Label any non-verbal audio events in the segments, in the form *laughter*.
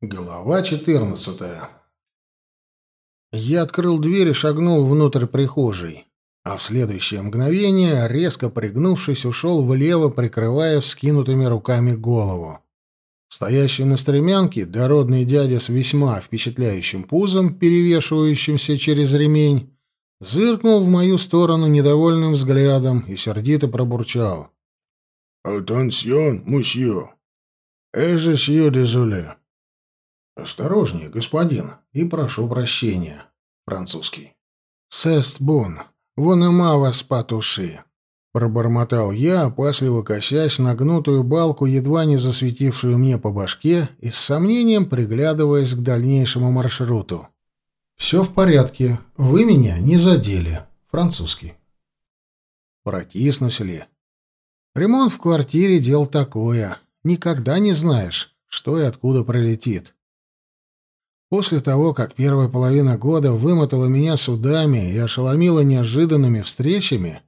Глава четырнадцатая. Я открыл дверь и шагнул внутрь прихожей, а в следующее мгновение, резко пригнувшись, ушел влево, прикрывая вскинутыми руками голову. Стоящий на стремянке дородный дядя с весьма впечатляющим пузом, перевешивающимся через ремень, зыркнул в мою сторону недовольным взглядом и сердито пробурчал. «Атансьон, мусье! Эже сью дезоле!» «Осторожнее, господин, и прошу прощения». Французский. «Сест бон, вон и мава спатуши», — пробормотал я, опасливо косясь на гнутую балку, едва не засветившую мне по башке, и с сомнением приглядываясь к дальнейшему маршруту. «Все в порядке, вы меня не задели». Французский. Протиснусь ли? Ремонт в квартире — дело такое. Никогда не знаешь, что и откуда пролетит. После того, как первая половина года вымотала меня судами и ошеломила неожиданными встречами,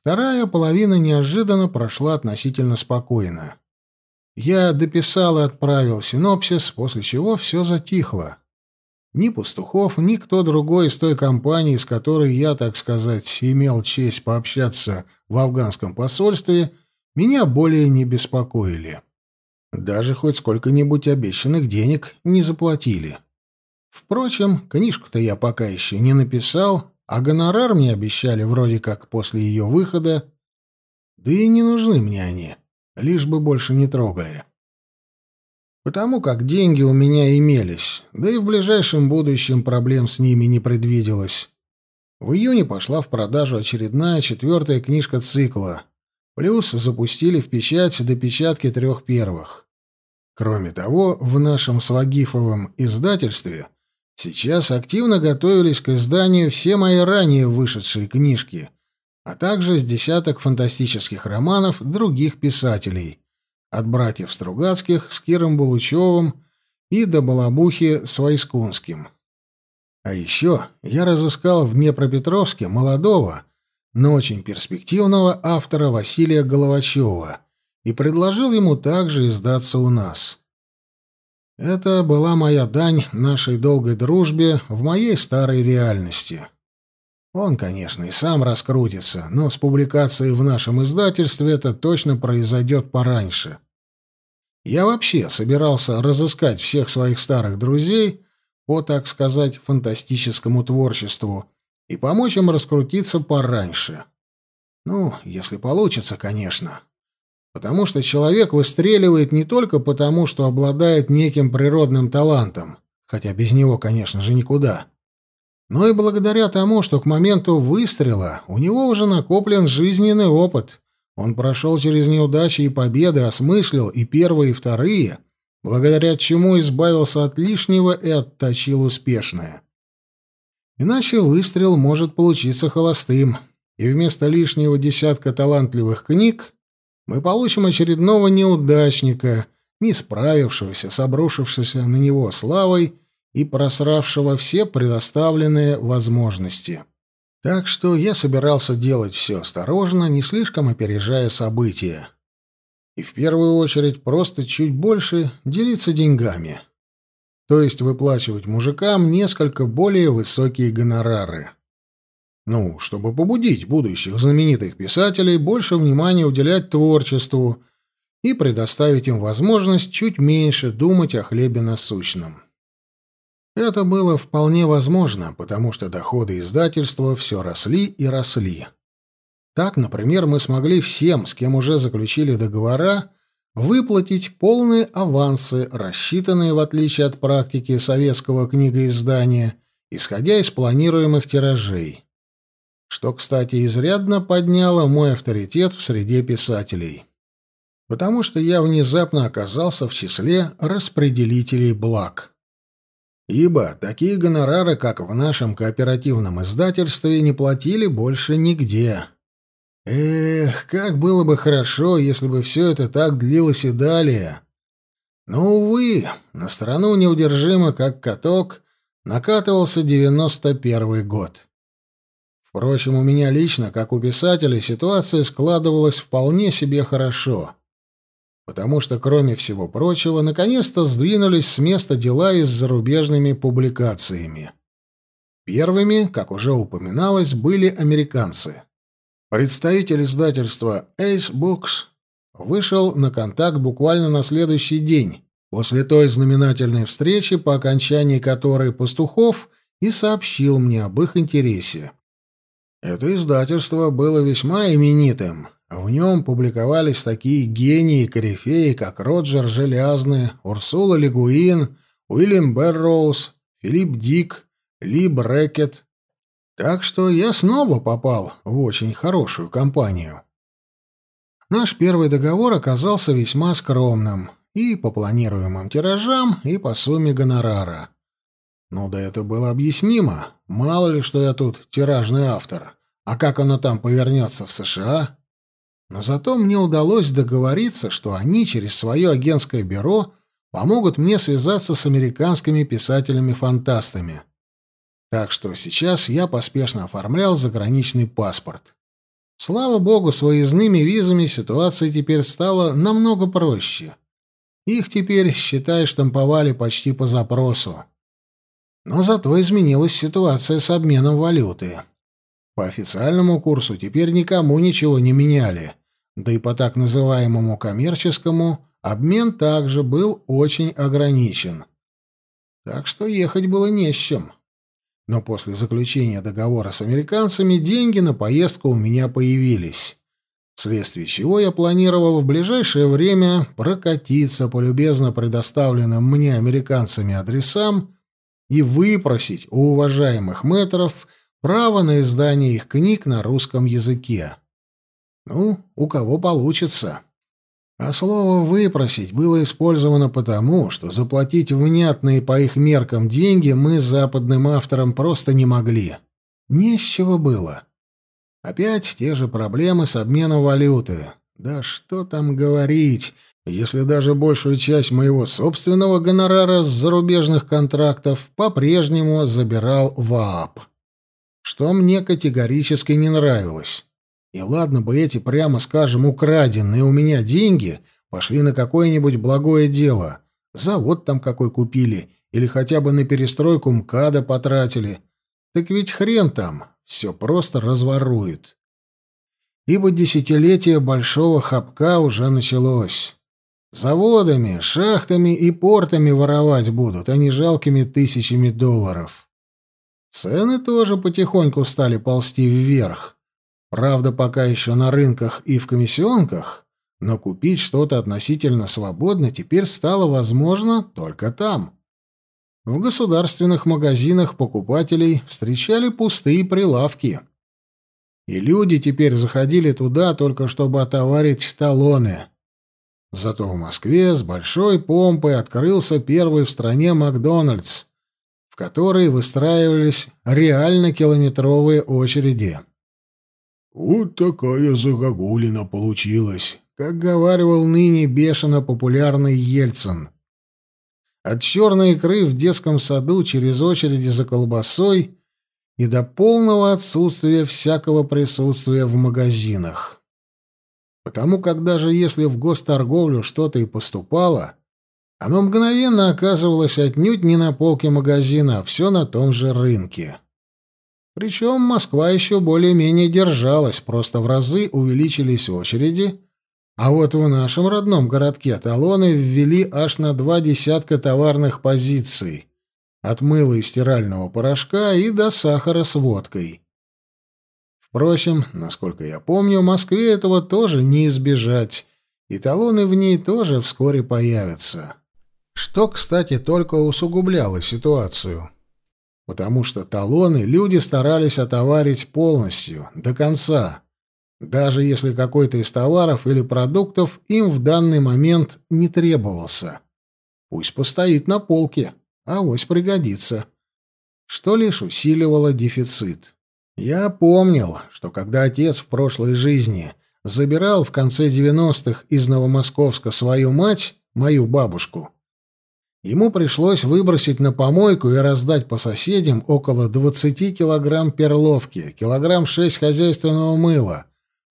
вторая половина неожиданно прошла относительно спокойно. Я дописал и отправил синопсис, после чего все затихло. Ни Пастухов, ни кто другой из той компании, с которой я, так сказать, имел честь пообщаться в афганском посольстве, меня более не беспокоили. Даже хоть сколько-нибудь обещанных денег не заплатили. Впрочем, книжку-то я пока еще не написал, а гонорар мне обещали вроде как после ее выхода. Да и не нужны мне они, лишь бы больше не трогали. Потому как деньги у меня имелись, да и в ближайшем будущем проблем с ними не предвиделось. В июне пошла в продажу очередная четвертая книжка цикла. Плюс запустили в печать до печатки трех первых. Кроме того, в нашем Свагифовом издательстве Сейчас активно готовились к изданию все мои ранее вышедшие книжки, а также с десяток фантастических романов других писателей, от братьев Стругацких с Киром Булучевым и до Балабухи с Войскунским. А еще я разыскал в Днепропетровске молодого, но очень перспективного автора Василия Головачева и предложил ему также издаться у нас. Это была моя дань нашей долгой дружбе в моей старой реальности. Он, конечно, и сам раскрутится, но с публикацией в нашем издательстве это точно произойдет пораньше. Я вообще собирался разыскать всех своих старых друзей по, так сказать, фантастическому творчеству и помочь им раскрутиться пораньше. Ну, если получится, конечно. Потому что человек выстреливает не только потому, что обладает неким природным талантом, хотя без него, конечно же, никуда, но и благодаря тому, что к моменту выстрела у него уже накоплен жизненный опыт. Он прошел через неудачи и победы, осмыслил и первые, и вторые, благодаря чему избавился от лишнего и отточил успешное. Иначе выстрел может получиться холостым, и вместо лишнего десятка талантливых книг мы получим очередного неудачника, не справившегося с обрушившейся на него славой и просравшего все предоставленные возможности. Так что я собирался делать все осторожно, не слишком опережая события. И в первую очередь просто чуть больше делиться деньгами. То есть выплачивать мужикам несколько более высокие гонорары. Ну, чтобы побудить будущих знаменитых писателей больше внимания уделять творчеству и предоставить им возможность чуть меньше думать о хлебе насущном. Это было вполне возможно, потому что доходы издательства все росли и росли. Так, например, мы смогли всем, с кем уже заключили договора, выплатить полные авансы, рассчитанные, в отличие от практики советского книгоиздания, исходя из планируемых тиражей что, кстати, изрядно подняло мой авторитет в среде писателей. Потому что я внезапно оказался в числе распределителей благ. Ибо такие гонорары, как в нашем кооперативном издательстве, не платили больше нигде. Эх, как было бы хорошо, если бы все это так длилось и далее. Но, увы, на страну неудержимо, как каток, накатывался девяносто первый год. Впрочем, у меня лично, как у писателя, ситуация складывалась вполне себе хорошо. потому что, кроме всего прочего, наконец-то сдвинулись с места дела и с зарубежными публикациями. Первыми, как уже упоминалось, были американцы. Представитель издательства Ace Books вышел на контакт буквально на следующий день, после той знаменательной встречи, по окончании которой Пастухов и сообщил мне об их интересе. Это издательство было весьма именитым. В нем публиковались такие гении и корифеи, как Роджер Желязный, Урсула Легуин, Уильям Берроуз, Филипп Дик, Ли Брекет. Так что я снова попал в очень хорошую компанию. Наш первый договор оказался весьма скромным и по планируемым тиражам, и по сумме гонорара. Ну да это было объяснимо. Мало ли, что я тут тиражный автор. А как оно там повернется в США? Но зато мне удалось договориться, что они через свое агентское бюро помогут мне связаться с американскими писателями-фантастами. Так что сейчас я поспешно оформлял заграничный паспорт. Слава богу, с выездными визами ситуация теперь стала намного проще. Их теперь, считай, штамповали почти по запросу. Но зато изменилась ситуация с обменом валюты. По официальному курсу теперь никому ничего не меняли, да и по так называемому коммерческому обмен также был очень ограничен. Так что ехать было не с чем. Но после заключения договора с американцами деньги на поездку у меня появились, вследствие чего я планировал в ближайшее время прокатиться по любезно предоставленным мне американцами адресам и выпросить у уважаемых мэтров право на издание их книг на русском языке. Ну, у кого получится. А слово «выпросить» было использовано потому, что заплатить внятные по их меркам деньги мы западным авторам просто не могли. Не было. Опять те же проблемы с обменом валюты. Да что там говорить, если даже большую часть моего собственного гонорара с зарубежных контрактов по-прежнему забирал ВААП. Что мне категорически не нравилось. И ладно бы эти, прямо скажем, украденные у меня деньги пошли на какое-нибудь благое дело. Завод там какой купили, или хотя бы на перестройку МКАДа потратили. Так ведь хрен там, все просто разворуют. Ибо десятилетие большого хапка уже началось. Заводами, шахтами и портами воровать будут, а не жалкими тысячами долларов. Цены тоже потихоньку стали ползти вверх. Правда, пока еще на рынках и в комиссионках, но купить что-то относительно свободно теперь стало возможно только там. В государственных магазинах покупателей встречали пустые прилавки. И люди теперь заходили туда только чтобы отоварить талоны. Зато в Москве с большой помпой открылся первый в стране Макдональдс, в который выстраивались реально километровые очереди. «Вот такая загогулина получилась», как говаривал ныне бешено популярный Ельцин. От черной икры в детском саду через очереди за колбасой и до полного отсутствия всякого присутствия в магазинах. Потому как даже если в госторговлю что-то и поступало, оно мгновенно оказывалось отнюдь не на полке магазина, а все на том же рынке. Причем Москва еще более-менее держалась, просто в разы увеличились очереди, а вот в нашем родном городке талоны ввели аж на два десятка товарных позиций, от мыла и стирального порошка и до сахара с водкой. Впрочем, насколько я помню, в Москве этого тоже не избежать, и талоны в ней тоже вскоре появятся. Что, кстати, только усугубляло ситуацию. Потому что талоны люди старались отоварить полностью, до конца, даже если какой-то из товаров или продуктов им в данный момент не требовался. Пусть постоит на полке, а авось пригодится. Что лишь усиливало дефицит. Я помнил, что когда отец в прошлой жизни забирал в конце 90-х из Новомосковска свою мать, мою бабушку, ему пришлось выбросить на помойку и раздать по соседям около 20 килограмм перловки, килограмм 6 хозяйственного мыла,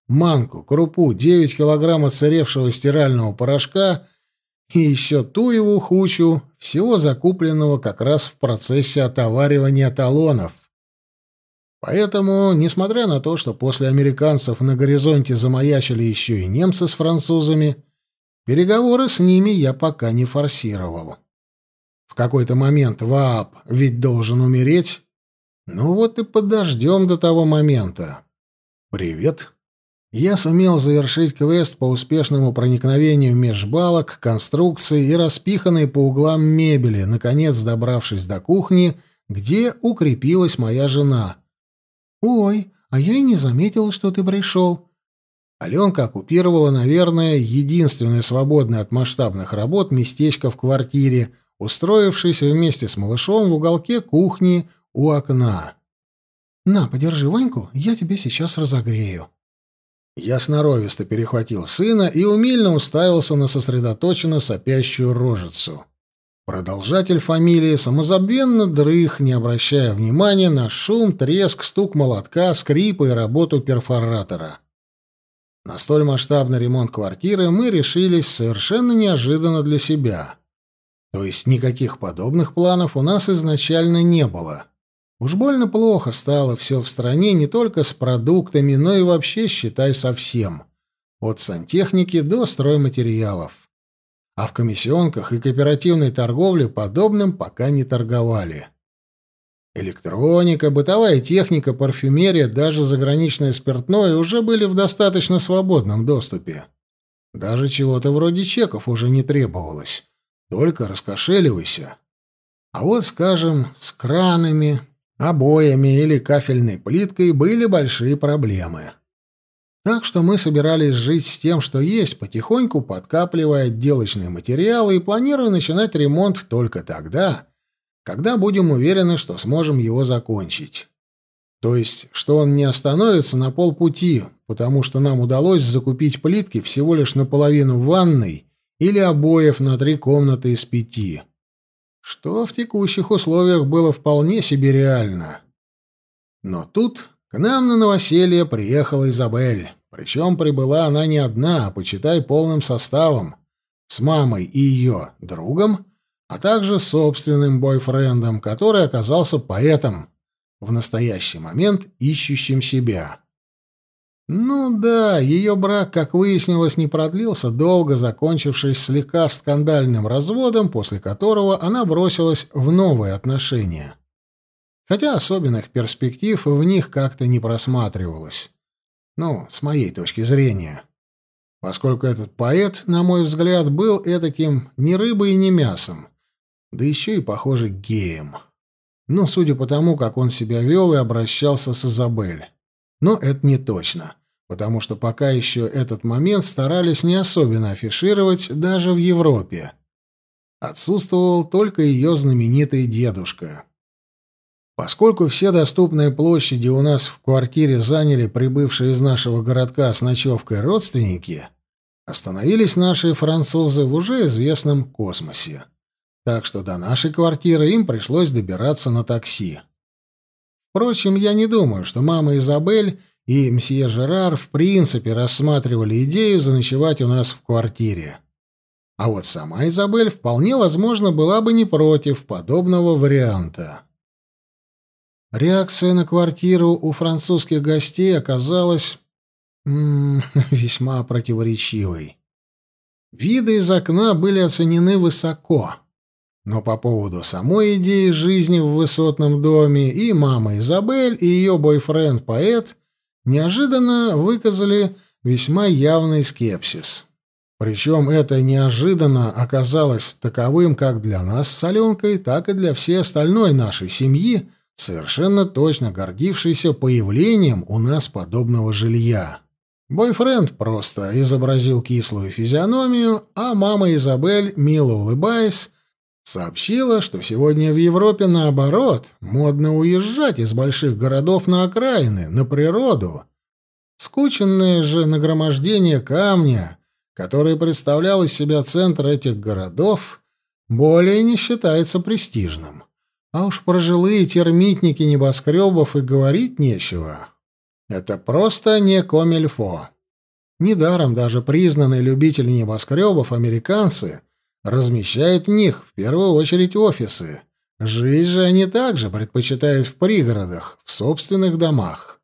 манку, крупу, 9 килограмм отсыревшего стирального порошка и еще ту его хучу, всего закупленного как раз в процессе отоваривания талонов. Поэтому, несмотря на то, что после американцев на горизонте замаячили еще и немцы с французами, переговоры с ними я пока не форсировал. В какой-то момент Ваап ведь должен умереть. Ну вот и подождем до того момента. «Привет», я сумел завершить квест по успешному проникновению межбалок, конструкции и распиханной по углам мебели, наконец добравшись до кухни, где укрепилась моя жена. «Ой, а я и не заметила, что ты пришел». Аленка оккупировала, наверное, единственное свободное от масштабных работ местечко в квартире, устроившись вместе с малышом в уголке кухни у окна. «На, подержи Ваньку, я тебе сейчас разогрею». Я сноровисто перехватил сына и умильно уставился на сосредоточенно сопящую рожицу. Продолжатель фамилии самозабвенно дрых, не обращая внимания на шум, треск, стук молотка, скрип и работу перфоратора. На столь масштабный ремонт квартиры мы решились совершенно неожиданно для себя. То есть никаких подобных планов у нас изначально не было. Уж больно плохо стало все в стране не только с продуктами, но и вообще, считай, совсем. От сантехники до стройматериалов. А в комиссионках и кооперативной торговле подобным пока не торговали. Электроника, бытовая техника, парфюмерия, даже заграничное спиртное уже были в достаточно свободном доступе. Даже чего-то вроде чеков уже не требовалось. Только раскошеливайся. А вот, скажем, с кранами, обоями или кафельной плиткой были большие проблемы. Так что мы собирались жить с тем, что есть, потихоньку подкапливая отделочные материалы и планируя начинать ремонт только тогда, когда будем уверены, что сможем его закончить. То есть, что он не остановится на полпути, потому что нам удалось закупить плитки всего лишь наполовину ванной или обоев на три комнаты из пяти что в текущих условиях было вполне себе реально. Но тут к нам на новоселье приехала Изабель. Причем прибыла она не одна, а почитай полным составом. С мамой и ее другом, а также собственным бойфрендом, который оказался поэтом, в настоящий момент ищущим себя. Ну да, ее брак, как выяснилось, не продлился долго, закончившись слегка скандальным разводом, после которого она бросилась в новые отношения. Хотя особенных перспектив в них как-то не просматривалось. Ну, с моей точки зрения. Поскольку этот поэт, на мой взгляд, был этаким ни рыбой ни мясом, да еще и, похоже, геем. Но судя по тому, как он себя вел и обращался с Изабель. Но это не точно потому что пока еще этот момент старались не особенно афишировать даже в Европе. Отсутствовал только ее знаменитый дедушка. Поскольку все доступные площади у нас в квартире заняли прибывшие из нашего городка с ночевкой родственники, остановились наши французы в уже известном космосе. Так что до нашей квартиры им пришлось добираться на такси. Впрочем, я не думаю, что мама Изабель и мсье Жерар в принципе рассматривали идею заночевать у нас в квартире. А вот сама Изабель вполне возможно была бы не против подобного варианта. Реакция на квартиру у французских гостей оказалась м -м, *laughs* весьма противоречивой. Виды из окна были оценены высоко. Но по поводу самой идеи жизни в высотном доме и мама Изабель, и ее бойфренд-поэт неожиданно выказали весьма явный скепсис. Причем это неожиданно оказалось таковым как для нас с Аленкой, так и для всей остальной нашей семьи, совершенно точно гордившейся появлением у нас подобного жилья. Бойфренд просто изобразил кислую физиономию, а мама Изабель, мило улыбаясь, сообщила, что сегодня в Европе, наоборот, модно уезжать из больших городов на окраины, на природу. Скученное же нагромождение камня, которое представлял из себя центр этих городов, более не считается престижным. А уж про жилые термитники небоскребов и говорить нечего. Это просто не комильфо. Недаром даже признанные любители небоскребов американцы размещают в них в первую очередь офисы. Жизнь же они также предпочитают в пригородах, в собственных домах.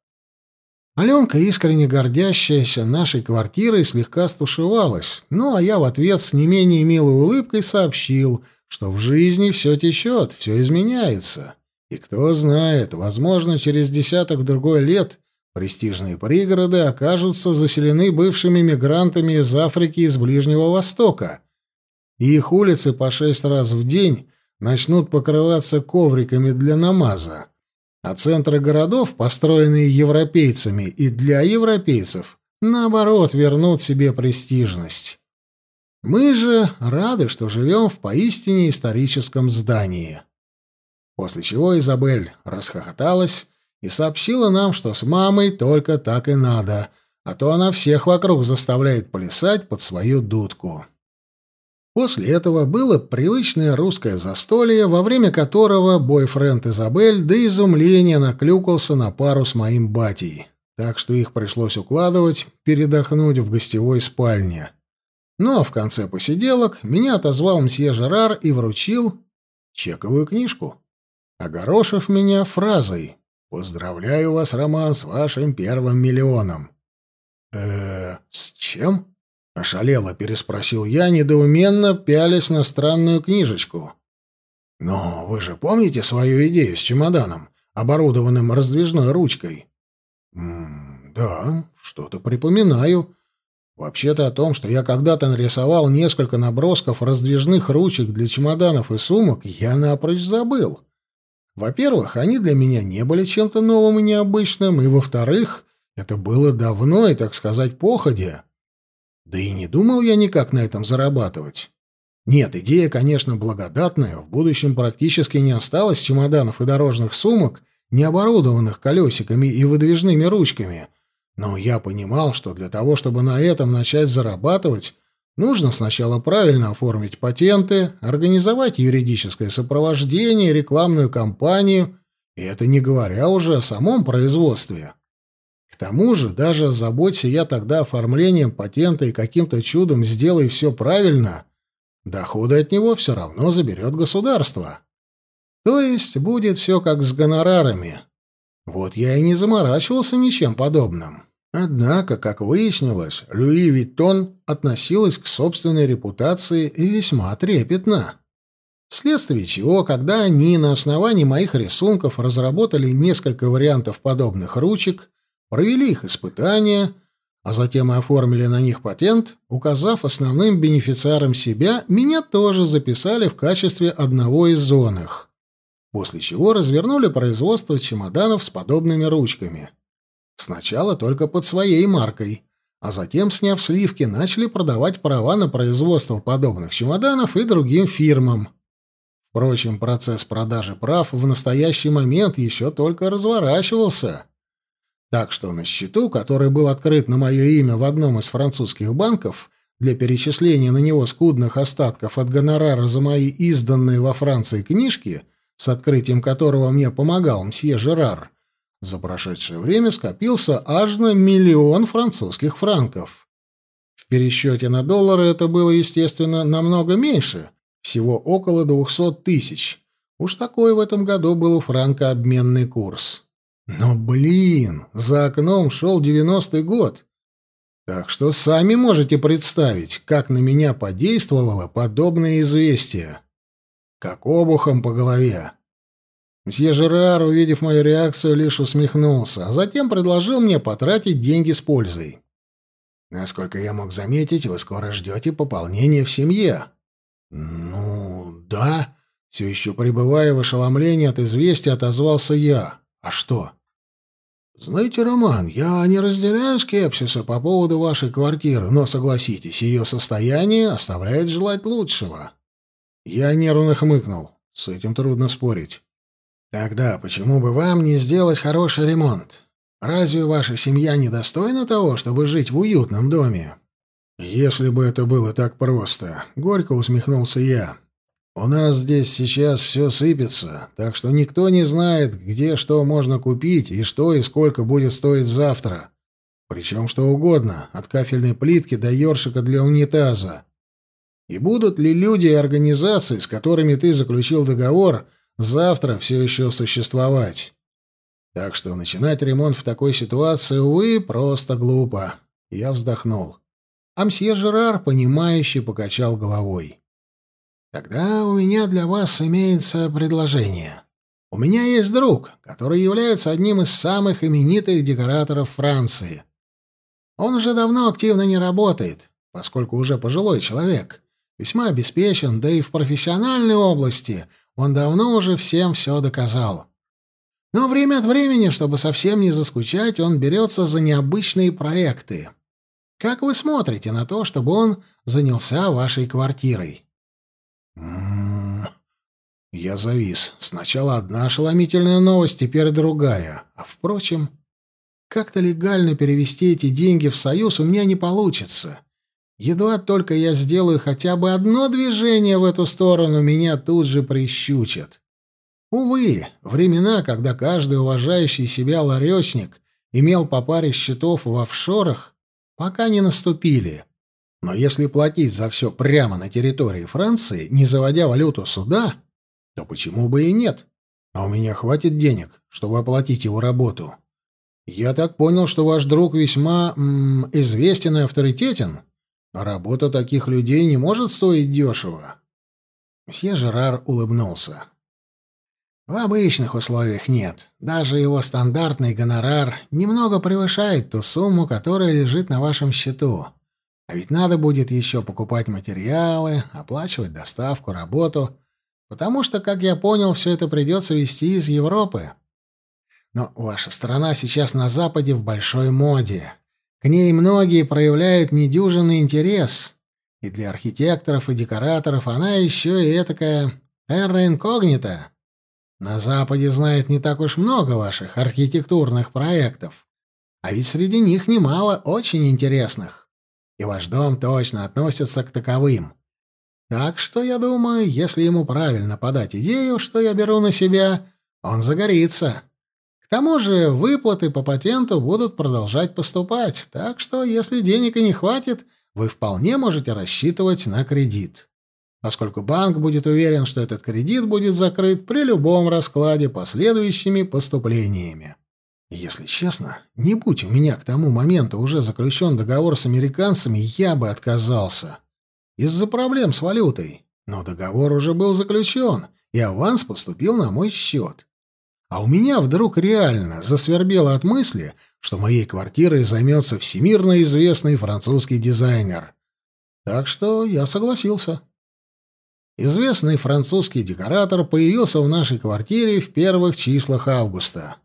Аленка, искренне гордящаяся нашей квартирой, слегка стушевалась, ну а я в ответ с не менее милой улыбкой сообщил, что в жизни все течет, все изменяется. И кто знает, возможно, через десяток-другой лет престижные пригороды окажутся заселены бывшими мигрантами из Африки и из Ближнего Востока, и их улицы по шесть раз в день начнут покрываться ковриками для намаза а центры городов, построенные европейцами и для европейцев, наоборот, вернут себе престижность. Мы же рады, что живем в поистине историческом здании. После чего Изабель расхохоталась и сообщила нам, что с мамой только так и надо, а то она всех вокруг заставляет плясать под свою дудку. После этого было привычное русское застолье, во время которого бойфренд Изабель до изумления наклюкался на пару с моим батей, так что их пришлось укладывать, передохнуть в гостевой спальне. Ну а в конце посиделок меня отозвал мсье Жерар и вручил чековую книжку, огорошив меня фразой «Поздравляю вас, Роман, с вашим первым миллионом». «Э, с чем?» Ошалело переспросил я, недоуменно пялясь на странную книжечку. «Но вы же помните свою идею с чемоданом, оборудованным раздвижной ручкой?» М «Да, что-то припоминаю. Вообще-то о том, что я когда-то нарисовал несколько набросков раздвижных ручек для чемоданов и сумок, я напрочь забыл. Во-первых, они для меня не были чем-то новым и необычным, и, во-вторых, это было давно и, так сказать, походя». Да и не думал я никак на этом зарабатывать. Нет, идея, конечно, благодатная, в будущем практически не осталось чемоданов и дорожных сумок, не оборудованных колесиками и выдвижными ручками. Но я понимал, что для того, чтобы на этом начать зарабатывать, нужно сначала правильно оформить патенты, организовать юридическое сопровождение, рекламную кампанию, и это не говоря уже о самом производстве. К тому же, даже заботься я тогда оформлением патента и каким-то чудом сделай все правильно, доходы от него все равно заберет государство. То есть будет все как с гонорарами. Вот я и не заморачивался ничем подобным. Однако, как выяснилось, Луи Виттон относилась к собственной репутации весьма трепетно. Вследствие чего, когда они на основании моих рисунков разработали несколько вариантов подобных ручек, провели их испытания, а затем и оформили на них патент, указав основным бенефициаром себя, меня тоже записали в качестве одного из зонных. После чего развернули производство чемоданов с подобными ручками. Сначала только под своей маркой, а затем, сняв сливки, начали продавать права на производство подобных чемоданов и другим фирмам. Впрочем, процесс продажи прав в настоящий момент еще только разворачивался. Так что на счету, который был открыт на мое имя в одном из французских банков, для перечисления на него скудных остатков от гонорара за мои изданные во Франции книжки, с открытием которого мне помогал мсье Жерар, за прошедшее время скопился аж на миллион французских франков. В пересчете на доллары это было, естественно, намного меньше, всего около двухсот тысяч. Уж такой в этом году был у франка обменный курс. Но, блин, за окном шел девяностый год. Так что сами можете представить, как на меня подействовало подобное известие. Как обухом по голове. Мсье Жерар, увидев мою реакцию, лишь усмехнулся, а затем предложил мне потратить деньги с пользой. Насколько я мог заметить, вы скоро ждете пополнения в семье. Ну, да. Все еще пребывая в ошеломлении от известия, отозвался я. А что? «Знаете, Роман, я не разделяю скепсиса по поводу вашей квартиры, но, согласитесь, ее состояние оставляет желать лучшего». Я нервно хмыкнул. С этим трудно спорить. «Тогда почему бы вам не сделать хороший ремонт? Разве ваша семья недостойна того, чтобы жить в уютном доме?» «Если бы это было так просто», — горько усмехнулся я. У нас здесь сейчас все сыпется, так что никто не знает, где что можно купить и что и сколько будет стоить завтра. Причем что угодно, от кафельной плитки до ёршика для унитаза. И будут ли люди и организации, с которыми ты заключил договор, завтра все еще существовать? Так что начинать ремонт в такой ситуации, увы, просто глупо. Я вздохнул. А мсье Жерар, понимающе покачал головой. «Тогда у меня для вас имеется предложение. У меня есть друг, который является одним из самых именитых декораторов Франции. Он уже давно активно не работает, поскольку уже пожилой человек, весьма обеспечен, да и в профессиональной области он давно уже всем все доказал. Но время от времени, чтобы совсем не заскучать, он берется за необычные проекты. Как вы смотрите на то, чтобы он занялся вашей квартирой? М-м-м. Я завис. Сначала одна ошеломительная новость, теперь другая. А впрочем, как-то легально перевести эти деньги в Союз у меня не получится. Едва только я сделаю хотя бы одно движение в эту сторону, меня тут же прищучат. Увы, времена, когда каждый уважающий себя ларечник имел по паре счетов в офшорах, пока не наступили. Но если платить за все прямо на территории Франции, не заводя валюту сюда, то почему бы и нет? А у меня хватит денег, чтобы оплатить его работу. Я так понял, что ваш друг весьма м, известен и авторитетен. Работа таких людей не может стоить дешево. Мсье Жерар улыбнулся. В обычных условиях нет. Даже его стандартный гонорар немного превышает ту сумму, которая лежит на вашем счету. А ведь надо будет еще покупать материалы, оплачивать доставку, работу, потому что, как я понял, все это придется везти из Европы. Но ваша страна сейчас на Западе в большой моде. К ней многие проявляют недюжинный интерес. И для архитекторов и декораторов она еще и этакая терра инкогнита. На Западе знает не так уж много ваших архитектурных проектов. А ведь среди них немало очень интересных. И ваш дом точно относится к таковым. Так что, я думаю, если ему правильно подать идею, что я беру на себя, он загорится. К тому же выплаты по патенту будут продолжать поступать, так что, если денег и не хватит, вы вполне можете рассчитывать на кредит поскольку банк будет уверен, что этот кредит будет закрыт при любом раскладе последующими поступлениями. Если честно, не будь у меня к тому моменту уже заключен договор с американцами, я бы отказался. Из-за проблем с валютой. Но договор уже был заключен, и аванс поступил на мой счет. А у меня вдруг реально засвербело от мысли, что моей квартирой займется всемирно известный французский дизайнер. Так что я согласился. Известный французский декоратор появился в нашей квартире в первых числах августа.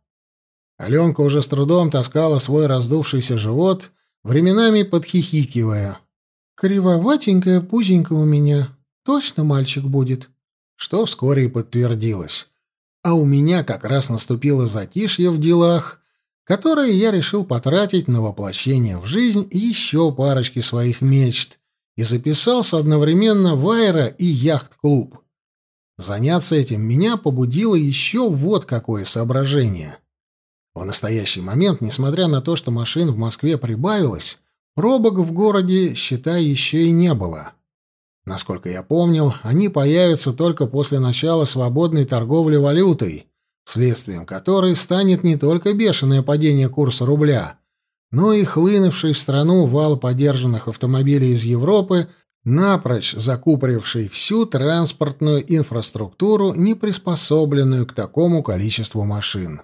Аленка уже с трудом таскала свой раздувшийся живот, временами подхихикивая. «Кривоватенькая пузенька у меня. Точно мальчик будет?» Что вскоре и подтвердилось. А у меня как раз наступило затишье в делах, которое я решил потратить на воплощение в жизнь еще парочки своих мечт, и записался одновременно в аэро- и яхт-клуб. Заняться этим меня побудило еще вот какое соображение. В настоящий момент, несмотря на то, что машин в Москве прибавилось, пробок в городе, считай, еще и не было. Насколько я помнил, они появятся только после начала свободной торговли валютой, следствием которой станет не только бешеное падение курса рубля, но и хлынувший в страну вал подержанных автомобилей из Европы, напрочь закупоривший всю транспортную инфраструктуру, не приспособленную к такому количеству машин.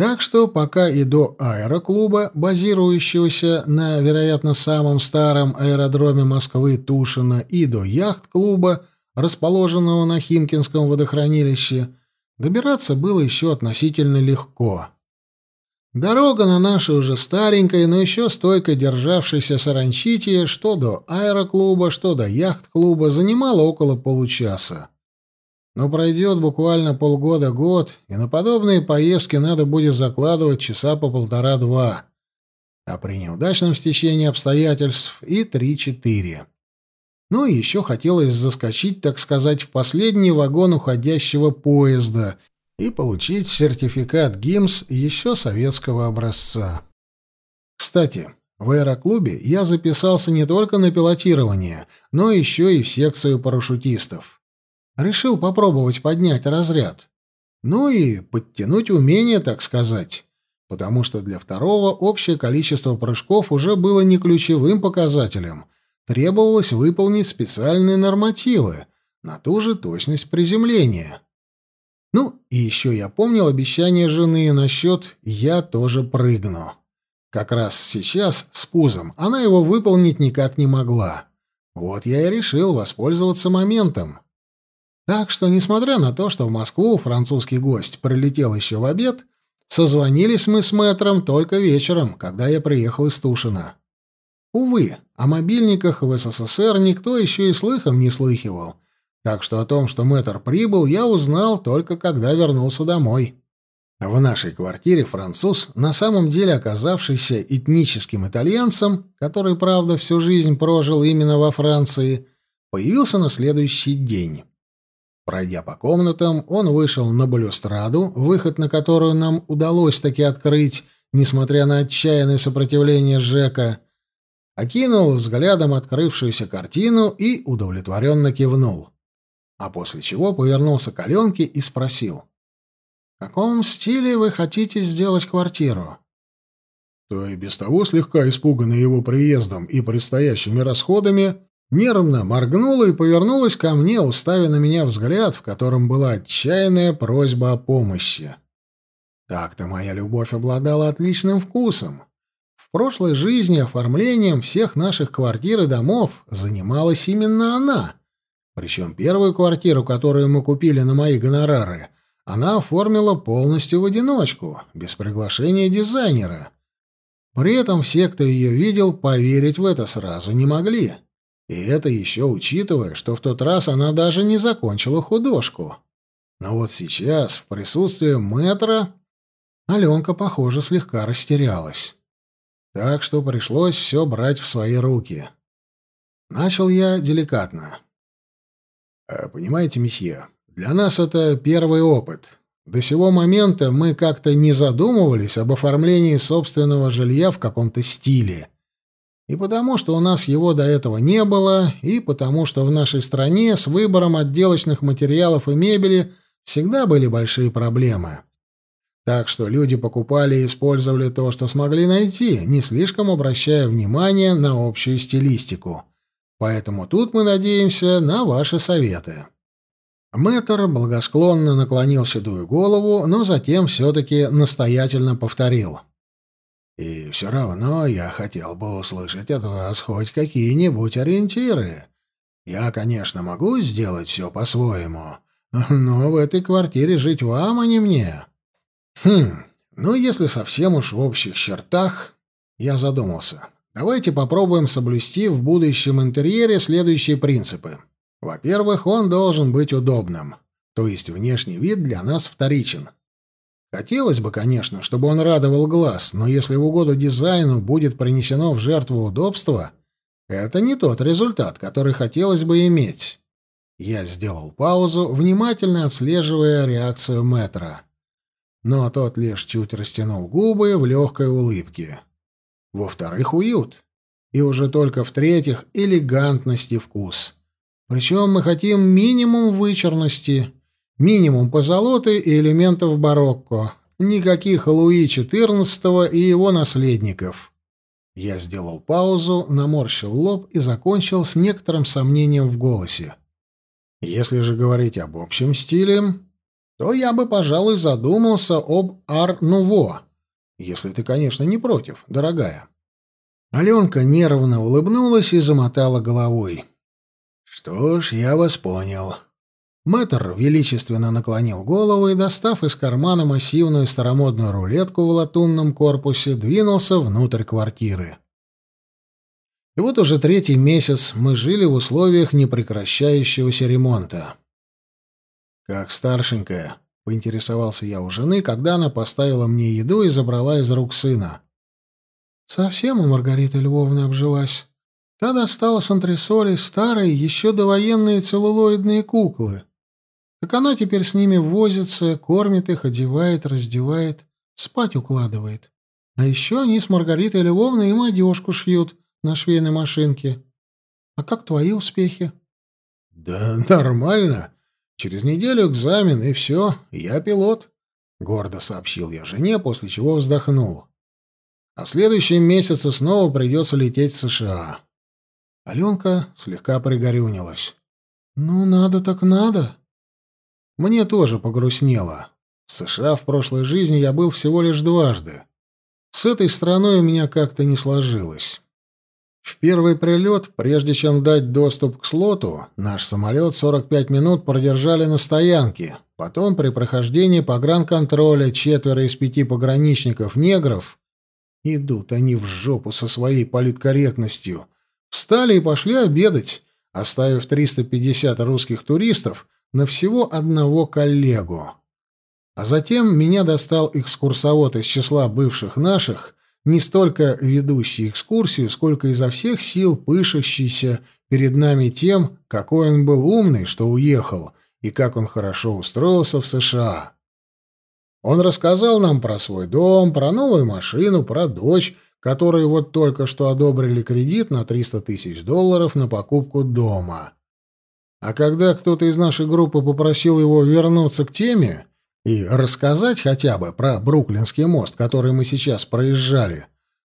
Так что пока и до аэроклуба, базирующегося на, вероятно, самом старом аэродроме Москвы Тушино, и до яхт-клуба, расположенного на Химкинском водохранилище, добираться было еще относительно легко. Дорога на нашей уже старенькой, но еще стойко державшейся саранчите, что до аэроклуба, что до яхт-клуба, занимала около получаса. Но пройдет буквально полгода-год, и на подобные поездки надо будет закладывать часа по полтора-два, а при неудачном стечении обстоятельств и три-четыре. Ну и еще хотелось заскочить, так сказать, в последний вагон уходящего поезда и получить сертификат ГИМС еще советского образца. Кстати, в аэроклубе я записался не только на пилотирование, но еще и в секцию парашютистов. Решил попробовать поднять разряд. Ну и подтянуть умения, так сказать. Потому что для второго общее количество прыжков уже было не ключевым показателем. Требовалось выполнить специальные нормативы на ту же точность приземления. Ну, и еще я помнил обещание жены насчет «я тоже прыгну». Как раз сейчас, с пузом, она его выполнить никак не могла. Вот я и решил воспользоваться моментом. Так что, несмотря на то, что в Москву французский гость прилетел еще в обед, созвонились мы с мэтром только вечером, когда я приехал из Тушина. Увы, о мобильниках в СССР никто еще и слыхом не слыхивал, так что о том, что мэтр прибыл, я узнал только когда вернулся домой. В нашей квартире француз, на самом деле оказавшийся этническим итальянцем, который, правда, всю жизнь прожил именно во Франции, появился на следующий день. Пройдя по комнатам, он вышел на балюстраду, выход на которую нам удалось таки открыть, несмотря на отчаянное сопротивление Жека, окинул взглядом открывшуюся картину и удовлетворенно кивнул. А после чего повернулся к Аленке и спросил — в каком стиле вы хотите сделать квартиру? То и без того слегка испуганный его приездом и предстоящими расходами, нервно моргнула и повернулась ко мне, уставив на меня взгляд, в котором была отчаянная просьба о помощи. Так-то моя любовь обладала отличным вкусом. В прошлой жизни оформлением всех наших квартир и домов занималась именно она. Причем первую квартиру, которую мы купили на мои гонорары — она оформила полностью в одиночку, без приглашения дизайнера. При этом все, кто ее видел, поверить в это сразу не могли. И это еще учитывая, что в тот раз она даже не закончила художку. Но вот сейчас, в присутствии мэтра, Аленка, похоже, слегка растерялась. Так что пришлось все брать в свои руки. Начал я деликатно. «Э, «Понимаете, месье, для нас это первый опыт. До сего момента мы как-то не задумывались об оформлении собственного жилья в каком-то стиле. И потому, что у нас его до этого не было, и потому, что в нашей стране с выбором отделочных материалов и мебели всегда были большие проблемы. Так что люди покупали и использовали то, что смогли найти, не слишком обращая внимание на общую стилистику. Поэтому тут мы надеемся на ваши советы. Мэтр благосклонно наклонил седую голову, но затем все-таки настоятельно повторил. «И все равно я хотел бы услышать от вас хоть какие-нибудь ориентиры. Я, конечно, могу сделать все по-своему, но в этой квартире жить вам, а не мне. Хм, ну, если совсем уж в общих чертах, я задумался. Давайте попробуем соблюсти в будущем интерьере следующие принципы. Во-первых, он должен быть удобным, то есть внешний вид для нас вторичен. Хотелось бы, конечно, чтобы он радовал глаз, но если в угоду дизайну будет принесено в жертву удобство, это не тот результат, который хотелось бы иметь. Я сделал паузу, внимательно отслеживая реакцию метра. Но тот лишь чуть растянул губы в легкой улыбке. Во-вторых, уют. И уже только в-третьих, элегантность и вкус. Причем мы хотим минимум вычурности, минимум позолоты и элементов барокко. Никаких Луи XIV и его наследников. Я сделал паузу, наморщил лоб и закончил с некоторым сомнением в голосе. Если же говорить об общем стиле, то я бы, пожалуй, задумался об ар-нуво, если ты, конечно, не против, дорогая. Аленка нервно улыбнулась и замотала головой. «Что ж, я вас понял». Мэтр величественно наклонил голову и, достав из кармана массивную старомодную рулетку в латунном корпусе, двинулся внутрь квартиры. И вот уже третий месяц мы жили в условиях непрекращающегося ремонта. «Как старшенькая?» — поинтересовался я у жены, когда она поставила мне еду и забрала из рук сына. «Совсем у Маргариты Львовны обжилась», Та достала с антресолей старые, еще довоенные целлулоидные куклы. Так она теперь с ними возится, кормит их, одевает, раздевает, спать укладывает. А еще они с Маргаритой Львовной им одежку шьют на швейной машинке. А как твои успехи? Да нормально. Через неделю экзамен, и все, я пилот, — гордо сообщил я жене, после чего вздохнул. А в следующем месяце снова придется лететь в США. Аленка слегка пригорюнилась. «Ну, надо так надо». Мне тоже погрустнело. В США в прошлой жизни я был всего лишь дважды. С этой страной у меня как-то не сложилось. В первый прилет, прежде чем дать доступ к слоту, наш самолет 45 минут продержали на стоянке. Потом при прохождении погранконтроля четверо из пяти пограничников негров идут они в жопу со своей политкорректностью. Встали и пошли обедать, оставив 350 русских туристов на всего одного коллегу. А затем меня достал экскурсовод из числа бывших наших, не столько ведущий экскурсию, сколько изо всех сил пышущийся перед нами тем, какой он был умный, что уехал, и как он хорошо устроился в США. Он рассказал нам про свой дом, про новую машину, про дочь, которые вот только что одобрили кредит на 300 тысяч долларов на покупку дома. А когда кто-то из нашей группы попросил его вернуться к теме, и рассказать хотя бы про Бруклинский мост, который мы сейчас проезжали,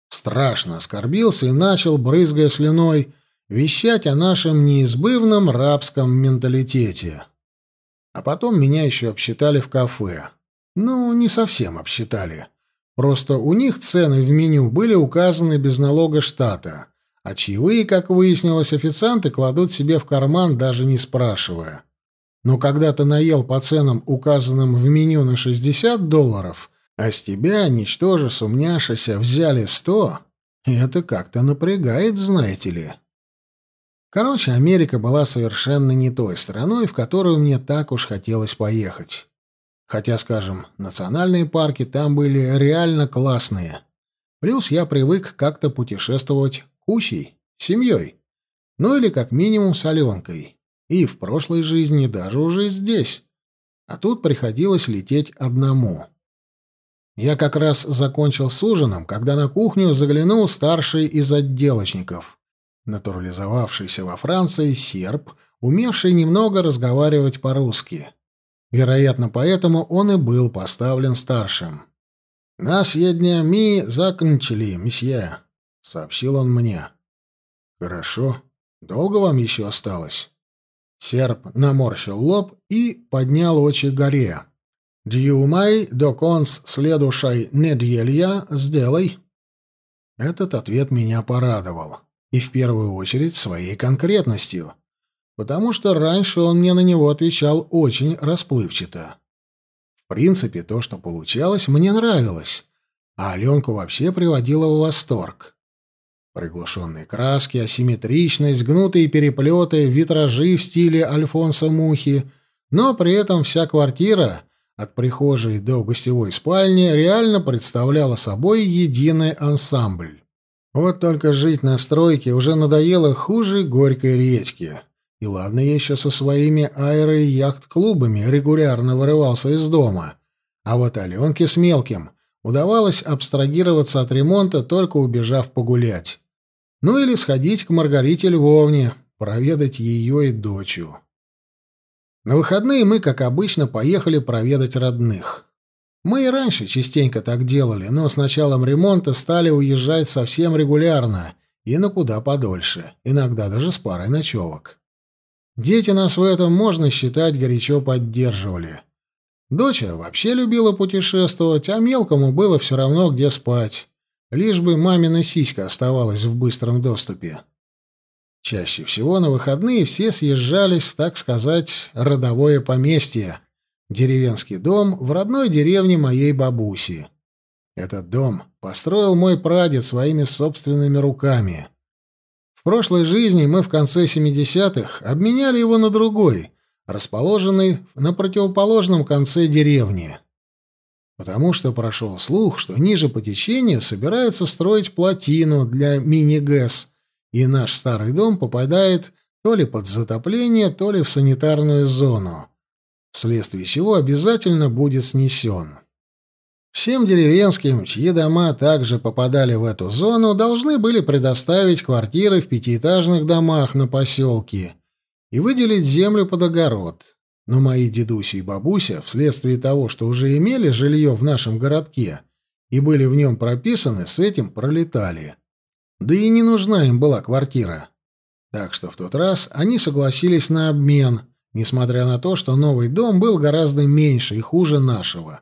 страшно оскорбился и начал, брызгая слюной, вещать о нашем неизбывном рабском менталитете. А потом меня еще обсчитали в кафе. Ну, не совсем обсчитали. Просто у них цены в меню были указаны без налога штата, а чаевые, как выяснилось, официанты кладут себе в карман, даже не спрашивая. Но когда ты наел по ценам, указанным в меню на 60 долларов, а с тебя, ничтоже сумняшися, взяли 100, это как-то напрягает, знаете ли. Короче, Америка была совершенно не той страной, в которую мне так уж хотелось поехать. Хотя, скажем, национальные парки там были реально классные. Плюс я привык как-то путешествовать кучей, семьей. Ну или как минимум с Аленкой. И в прошлой жизни даже уже здесь. А тут приходилось лететь одному. Я как раз закончил с ужином, когда на кухню заглянул старший из отделочников, натурализовавшийся во Франции серб, умевший немного разговаривать по-русски. Вероятно, поэтому он и был поставлен старшим. «Нас едня ми закончили, месье», — сообщил он мне. «Хорошо. Долго вам еще осталось?» Серп наморщил лоб и поднял очи горе. «Дьюмай до конс следующей неделья сделай». Этот ответ меня порадовал. И в первую очередь своей конкретностью. Потому что раньше он мне на него отвечал очень расплывчато. В принципе, то, что получалось, мне нравилось. А Аленку вообще приводило в восторг. Приглушенные краски, асимметричность, гнутые переплеты, витражи в стиле Альфонса Мухи, но при этом вся квартира, от прихожей до гостевой спальни, реально представляла собой единый ансамбль. Вот только жить на стройке уже надоело хуже горькой редьки. И ладно, я еще со своими аэро- и яхт-клубами регулярно вырывался из дома. А вот Аленке с мелким удавалось абстрагироваться от ремонта, только убежав погулять. Ну или сходить к Маргарите Львовне, проведать ее и дочью. На выходные мы, как обычно, поехали проведать родных. Мы и раньше частенько так делали, но с началом ремонта стали уезжать совсем регулярно и на куда подольше, иногда даже с парой ночевок. Дети нас в этом, можно считать, горячо поддерживали. Доча вообще любила путешествовать, а мелкому было все равно, где спать лишь бы мамина сиська оставалась в быстром доступе. Чаще всего на выходные все съезжались в, так сказать, родовое поместье, деревенский дом в родной деревне моей бабуси. Этот дом построил мой прадед своими собственными руками. В прошлой жизни мы в конце 70-х обменяли его на другой, расположенный на противоположном конце деревни потому что прошел слух, что ниже по течению собираются строить плотину для мини-ГЭС, и наш старый дом попадает то ли под затопление, то ли в санитарную зону, вследствие чего обязательно будет снесен. Всем деревенским, чьи дома также попадали в эту зону, должны были предоставить квартиры в пятиэтажных домах на поселке и выделить землю под огород. Но мои дедуси и бабуся, вследствие того, что уже имели жилье в нашем городке и были в нем прописаны, с этим пролетали. Да и не нужна им была квартира. Так что в тот раз они согласились на обмен, несмотря на то, что новый дом был гораздо меньше и хуже нашего.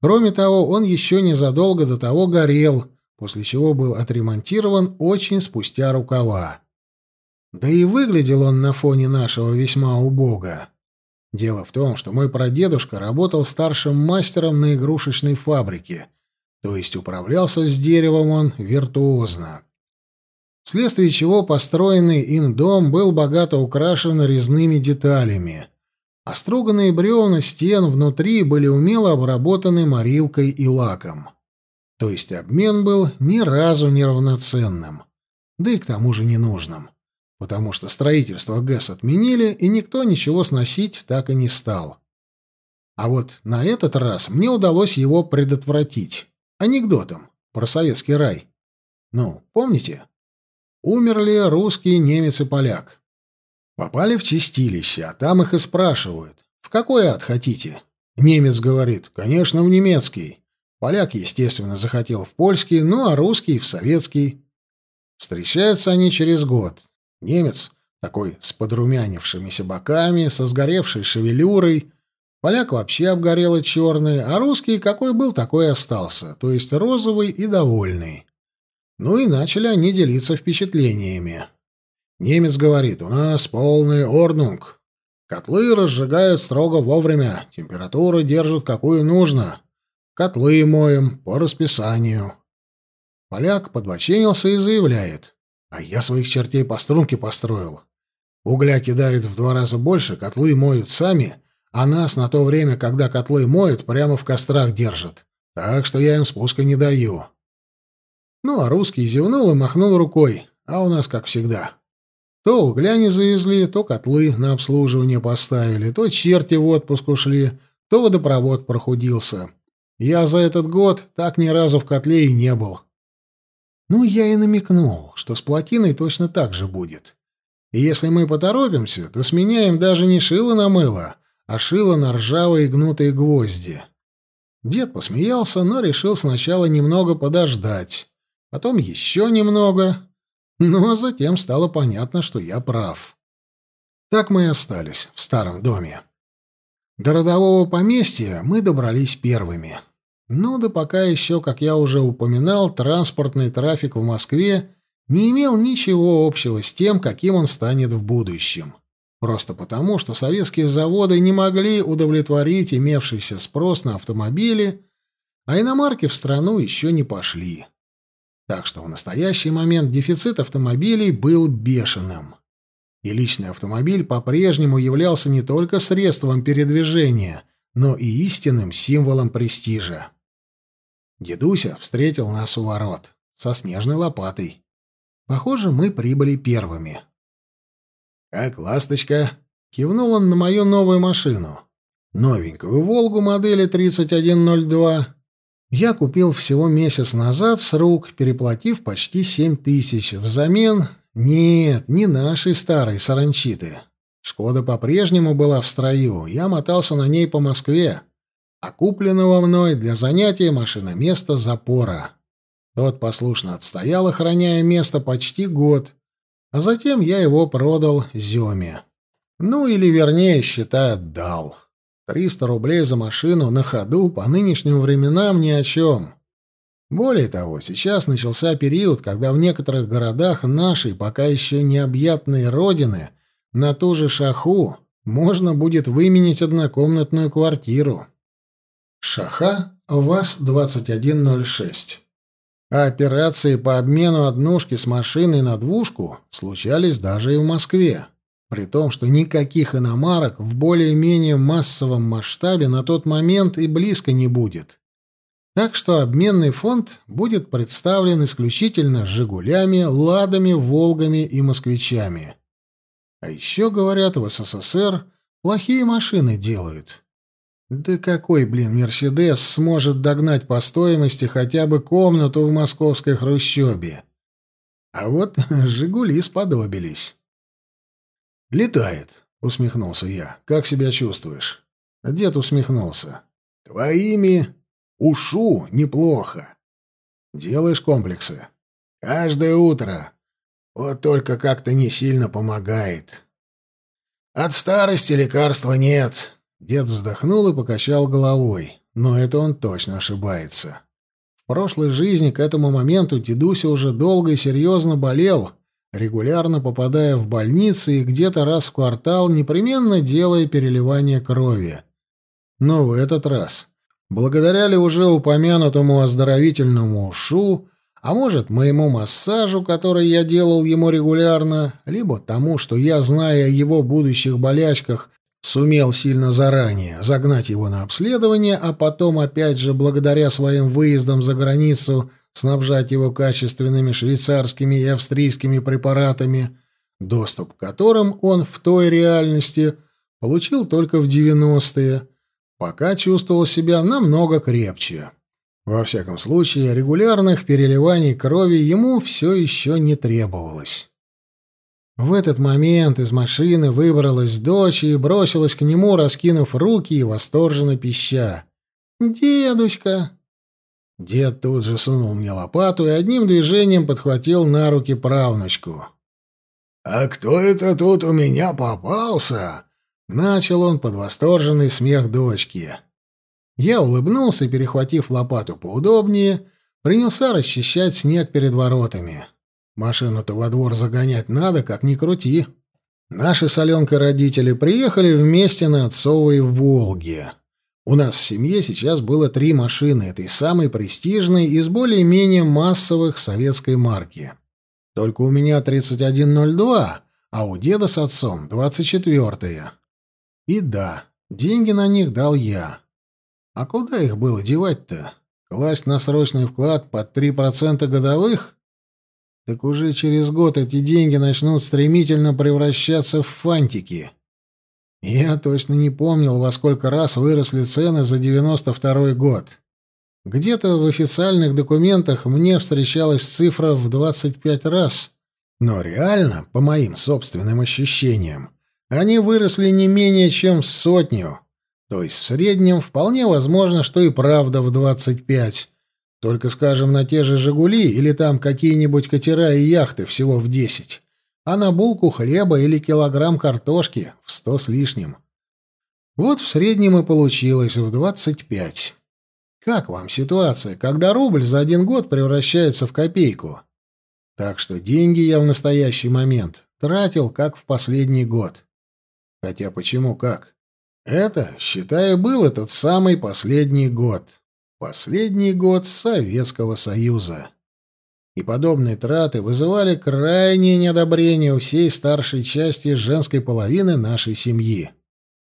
Кроме того, он еще незадолго до того горел, после чего был отремонтирован очень спустя рукава. Да и выглядел он на фоне нашего весьма убого. Дело в том, что мой прадедушка работал старшим мастером на игрушечной фабрике, то есть управлялся с деревом он виртуозно. Вследствие чего построенный им дом был богато украшен резными деталями, а струганные бревна стен внутри были умело обработаны морилкой и лаком. То есть обмен был ни разу не равноценным, да и к тому же ненужным потому что строительство ГЭС отменили, и никто ничего сносить так и не стал. А вот на этот раз мне удалось его предотвратить. Анекдотом про советский рай. Ну, помните? Умерли русский, немец и поляк. Попали в чистилище, а там их и спрашивают. В какой ад хотите? Немец говорит, конечно, в немецкий. Поляк, естественно, захотел в польский, ну а русский — в советский. Встречаются они через год. Немец, такой с подрумянившимися боками, со сгоревшей шевелюрой, поляк вообще обгорел и черный, а русский какой был, такой остался, то есть розовый и довольный. Ну и начали они делиться впечатлениями. Немец говорит, у нас полный орнунг. Котлы разжигают строго вовремя, температуру держат какую нужно. Котлы моем по расписанию. Поляк подбоченился и заявляет. А я своих чертей по струнке построил. Угля кидают в два раза больше, котлы моют сами, а нас на то время, когда котлы моют, прямо в кострах держат. Так что я им спуска не даю. Ну, а русский зевнул и махнул рукой, а у нас как всегда. То угля не завезли, то котлы на обслуживание поставили, то черти в отпуск ушли, то водопровод прохудился. Я за этот год так ни разу в котле и не был. Ну, я и намекнул, что с плотиной точно так же будет. И если мы поторопимся, то сменяем даже не шило на мыло, а шило на ржавые гнутые гвозди. Дед посмеялся, но решил сначала немного подождать, потом еще немного, но затем стало понятно, что я прав. Так мы и остались в старом доме. До родового поместья мы добрались первыми. Ну да пока еще, как я уже упоминал, транспортный трафик в Москве не имел ничего общего с тем, каким он станет в будущем. Просто потому, что советские заводы не могли удовлетворить имевшийся спрос на автомобили, а иномарки в страну еще не пошли. Так что в настоящий момент дефицит автомобилей был бешеным. И личный автомобиль по-прежнему являлся не только средством передвижения, но и истинным символом престижа. Дедуся встретил нас у ворот со снежной лопатой. Похоже, мы прибыли первыми. «Как ласточка?» — кивнул он на мою новую машину. Новенькую «Волгу» модели 3102 я купил всего месяц назад с рук, переплатив почти семь тысяч. Взамен... Нет, не нашей старой саранчиты. «Шкода» по-прежнему была в строю. Я мотался на ней по Москве а купленного мной для занятия машиноместа запора. Тот послушно отстоял, охраняя место почти год, а затем я его продал Зёме. Ну или, вернее, считай, отдал. Триста рублей за машину на ходу по нынешним временам ни о чем. Более того, сейчас начался период, когда в некоторых городах нашей пока еще необъятной родины на ту же шаху можно будет выменить однокомнатную квартиру. Шаха ВАЗ-2106. А операции по обмену однушки с машиной на двушку случались даже и в Москве, при том, что никаких иномарок в более-менее массовом масштабе на тот момент и близко не будет. Так что обменный фонд будет представлен исключительно «Жигулями», «Ладами», «Волгами» и «Москвичами». А еще, говорят, в СССР плохие машины делают. Да какой, блин, Мерседес сможет догнать по стоимости хотя бы комнату в московской хрущебе? А вот *laughs* «Жигули» сподобились. «Летает», — усмехнулся я. «Как себя чувствуешь?» Дед усмехнулся. «Твоими ушу неплохо. Делаешь комплексы?» «Каждое утро. Вот только как-то не сильно помогает. От старости лекарства нет». Дед вздохнул и покачал головой. Но это он точно ошибается. В прошлой жизни к этому моменту Дедуся уже долго и серьезно болел, регулярно попадая в больницы и где-то раз в квартал непременно делая переливание крови. Но в этот раз, благодаря ли уже упомянутому оздоровительному ушу, а может, моему массажу, который я делал ему регулярно, либо тому, что я, зная о его будущих болячках, сумел сильно заранее загнать его на обследование, а потом, опять же, благодаря своим выездам за границу, снабжать его качественными швейцарскими и австрийскими препаратами, доступ к которым он в той реальности получил только в 90-е, пока чувствовал себя намного крепче. Во всяком случае, регулярных переливаний крови ему все еще не требовалось. В этот момент из машины выбралась дочь и бросилась к нему, раскинув руки и восторженно пища. «Дедушка!» Дед тут же сунул мне лопату и одним движением подхватил на руки правнучку. «А кто это тут у меня попался?» Начал он под восторженный смех дочки. Я улыбнулся, перехватив лопату поудобнее, принялся расчищать снег перед воротами. Машину-то во двор загонять надо, как ни крути. Наши с Аленкой родители приехали вместе на отцовой «Волге». У нас в семье сейчас было три машины этой самой престижной из более-менее массовых советской марки. Только у меня 3102, а у деда с отцом 24-я. И да, деньги на них дал я. А куда их было девать-то? Класть на срочный вклад под 3% годовых? Так уже через год эти деньги начнут стремительно превращаться в фантики. Я точно не помнил, во сколько раз выросли цены за 92 год. Где-то в официальных документах мне встречалась цифра в 25 раз. Но реально, по моим собственным ощущениям, они выросли не менее чем в сотню. То есть в среднем вполне возможно, что и правда в 25. Только, скажем, на те же «Жигули» или там какие-нибудь катера и яхты всего в 10. А на булку хлеба или килограмм картошки в 100 с лишним. Вот в среднем и получилось в 25. Как вам ситуация, когда рубль за один год превращается в копейку? Так что деньги я в настоящий момент тратил как в последний год. Хотя почему как? Это, считаю, был этот самый последний год. Последний год Советского Союза. И подобные траты вызывали крайнее неодобрение у всей старшей части женской половины нашей семьи.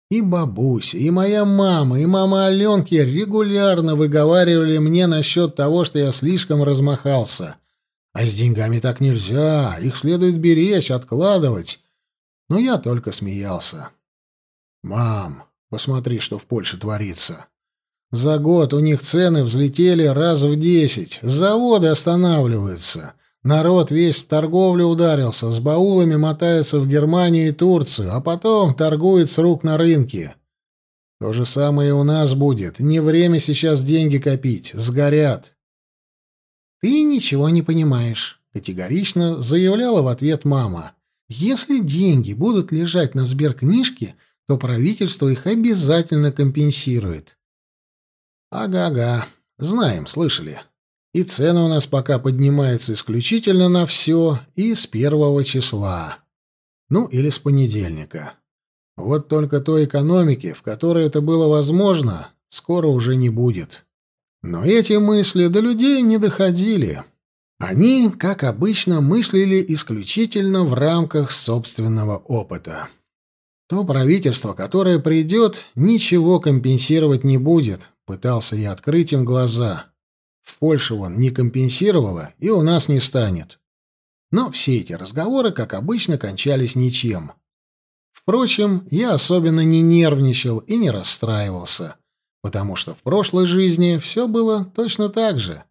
И бабуся, и моя мама, и мама Аленки регулярно выговаривали мне насчет того, что я слишком размахался. А с деньгами так нельзя, их следует беречь, откладывать. Но я только смеялся. «Мам, посмотри, что в Польше творится. За год у них цены взлетели раз в десять, заводы останавливаются». Народ весь в торговлю ударился, с баулами мотается в Германию и Турцию, а потом торгует с рук на рынке. То же самое и у нас будет. Не время сейчас деньги копить, сгорят. Ты ничего не понимаешь, категорично заявляла в ответ мама. Если деньги будут лежать на сберкнижке, то правительство их обязательно компенсирует. Ага-ага, знаем, слышали. И цены у нас пока поднимаются исключительно на все и с первого числа. Ну, или с понедельника. Вот только той экономики, в которой это было возможно, скоро уже не будет. Но эти мысли до людей не доходили. Они, как обычно, мыслили исключительно в рамках собственного опыта. То правительство, которое придет, ничего компенсировать не будет, пытался я открыть им глаза. В Польше он не компенсировало, и у нас не станет. Но все эти разговоры, как обычно, кончались ничем. Впрочем, я особенно не нервничал и не расстраивался, потому что в прошлой жизни все было точно так же.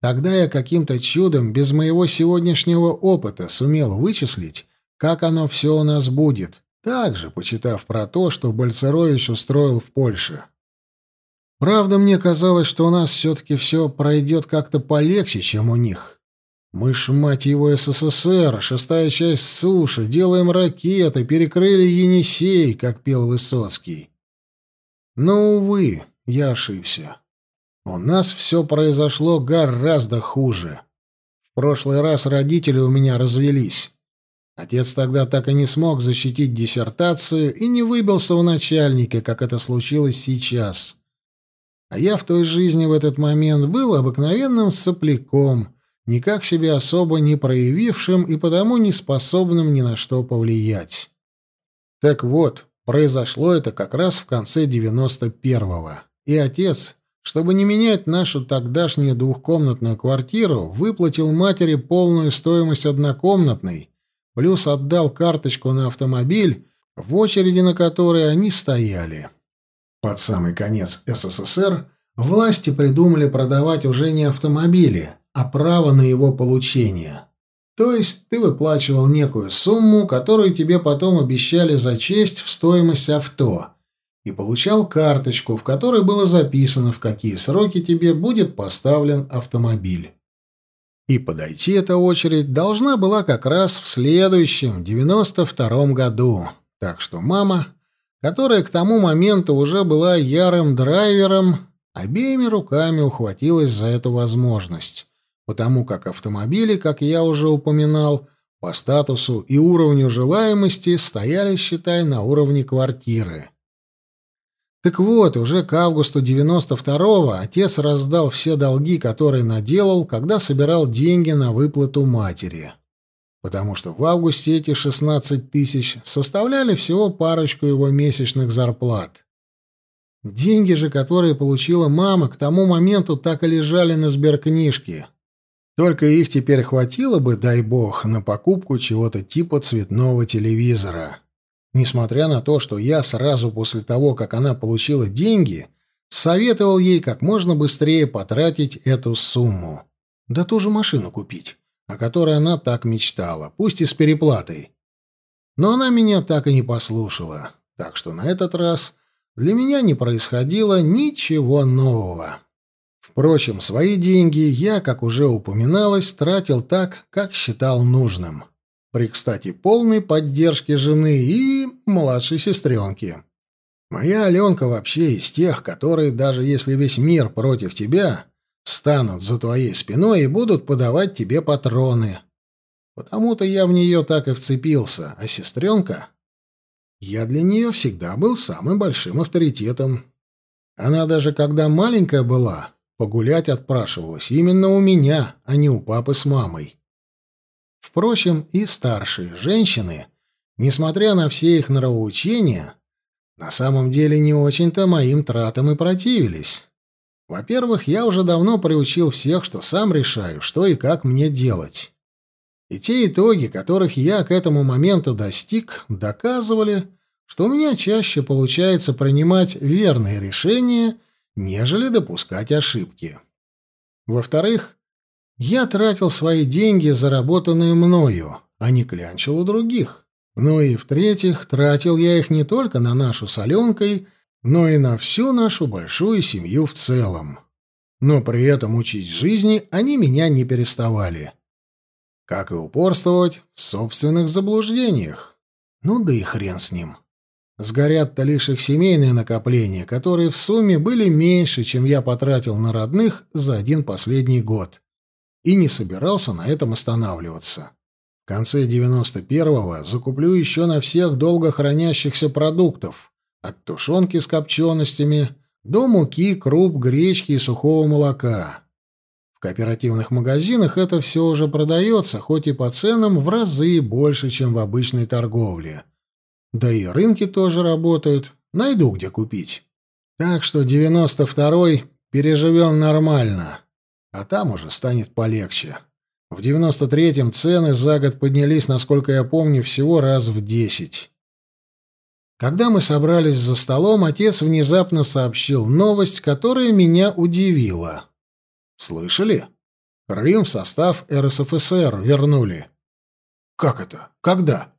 Тогда я каким-то чудом без моего сегодняшнего опыта сумел вычислить, как оно все у нас будет, также почитав про то, что Бальцерович устроил в Польше. Правда, мне казалось, что у нас все-таки все пройдет как-то полегче, чем у них. Мы ж, мать его, СССР, шестая часть суши, делаем ракеты, перекрыли Енисей, как пел Высоцкий. Но, увы, я ошибся. У нас все произошло гораздо хуже. В прошлый раз родители у меня развелись. Отец тогда так и не смог защитить диссертацию и не выбился в начальнике, как это случилось сейчас. А я в той жизни в этот момент был обыкновенным сопляком, никак себе особо не проявившим и потому не способным ни на что повлиять. Так вот, произошло это как раз в конце девяносто первого, и отец чтобы не менять нашу тогдашнюю двухкомнатную квартиру, выплатил матери полную стоимость однокомнатной, плюс отдал карточку на автомобиль, в очереди на которой они стояли. Под самый конец СССР власти придумали продавать уже не автомобили, а право на его получение. То есть ты выплачивал некую сумму, которую тебе потом обещали зачесть в стоимость авто – и получал карточку, в которой было записано, в какие сроки тебе будет поставлен автомобиль. И подойти эта очередь должна была как раз в следующем, 92-м году. Так что мама, которая к тому моменту уже была ярым драйвером, обеими руками ухватилась за эту возможность, потому как автомобили, как я уже упоминал, по статусу и уровню желаемости стояли, считай, на уровне квартиры. Так вот, уже к августу 92-го отец раздал все долги, которые наделал, когда собирал деньги на выплату матери. Потому что в августе эти 16 тысяч составляли всего парочку его месячных зарплат. Деньги же, которые получила мама, к тому моменту так и лежали на сберкнижке. Только их теперь хватило бы, дай бог, на покупку чего-то типа цветного телевизора. Несмотря на то, что я сразу после того, как она получила деньги, советовал ей как можно быстрее потратить эту сумму. Да ту же машину купить, о которой она так мечтала, пусть и с переплатой. Но она меня так и не послушала, так что на этот раз для меня не происходило ничего нового. Впрочем, свои деньги я, как уже упоминалось, тратил так, как считал нужным при, кстати, полной поддержке жены и младшей сестренки. Моя Аленка вообще из тех, которые, даже если весь мир против тебя, станут за твоей спиной и будут подавать тебе патроны. Потому-то я в нее так и вцепился, а сестренка... Я для нее всегда был самым большим авторитетом. Она даже когда маленькая была, погулять отпрашивалась именно у меня, а не у папы с мамой. Впрочем, и старшие женщины, несмотря на все их нравоучения, на самом деле не очень-то моим тратам и противились. Во-первых, я уже давно приучил всех, что сам решаю, что и как мне делать. И те итоги, которых я к этому моменту достиг, доказывали, что у меня чаще получается принимать верные решения, нежели допускать ошибки. Во-вторых, я тратил свои деньги, заработанные мною, а не клянчил у других. Ну и в-третьих, тратил я их не только на нашу с Аленкой, но и на всю нашу большую семью в целом. Но при этом учить жизни они меня не переставали. Как и упорствовать в собственных заблуждениях. Ну да и хрен с ним. Сгорят-то лишь их семейные накопления, которые в сумме были меньше, чем я потратил на родных за один последний год и не собирался на этом останавливаться. В конце 91-го закуплю еще на всех долго хранящихся продуктов, от тушенки с копченостями до муки, круп, гречки и сухого молока. В кооперативных магазинах это все уже продается, хоть и по ценам в разы больше, чем в обычной торговле. Да и рынки тоже работают, найду где купить. Так что 92-й переживем нормально а там уже станет полегче. В 93-м цены за год поднялись, насколько я помню, всего раз в десять. Когда мы собрались за столом, отец внезапно сообщил новость, которая меня удивила. «Слышали? Крым в состав РСФСР вернули». «Как это? Когда?»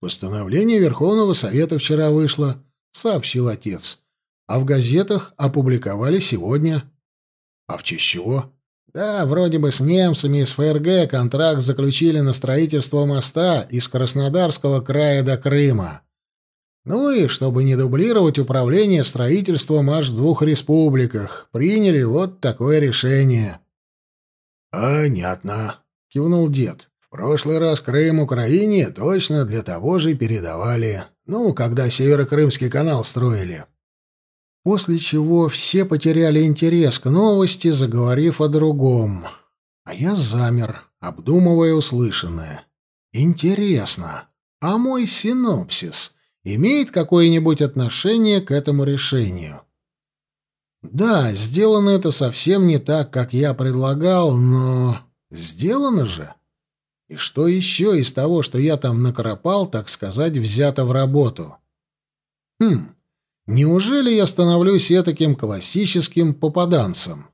«Постановление Верховного Совета вчера вышло», — сообщил отец. «А в газетах опубликовали сегодня». «А в честь чего?» «Да, вроде бы с немцами из ФРГ контракт заключили на строительство моста из Краснодарского края до Крыма». Ну и, чтобы не дублировать управление строительством аж в двух республиках, приняли вот такое решение. «Понятно», — кивнул дед. «В прошлый раз Крым Украине точно для того же передавали. Ну, когда Северо-Крымский канал строили». После чего все потеряли интерес к новости, заговорив о другом. А я замер, обдумывая услышанное. «Интересно, а мой синопсис?» Имеет какое-нибудь отношение к этому решению. Да, сделано это совсем не так, как я предлагал, но сделано же. И что еще из того, что я там накропал, так сказать, взято в работу? Хм, неужели я становлюсь таким классическим попаданцем?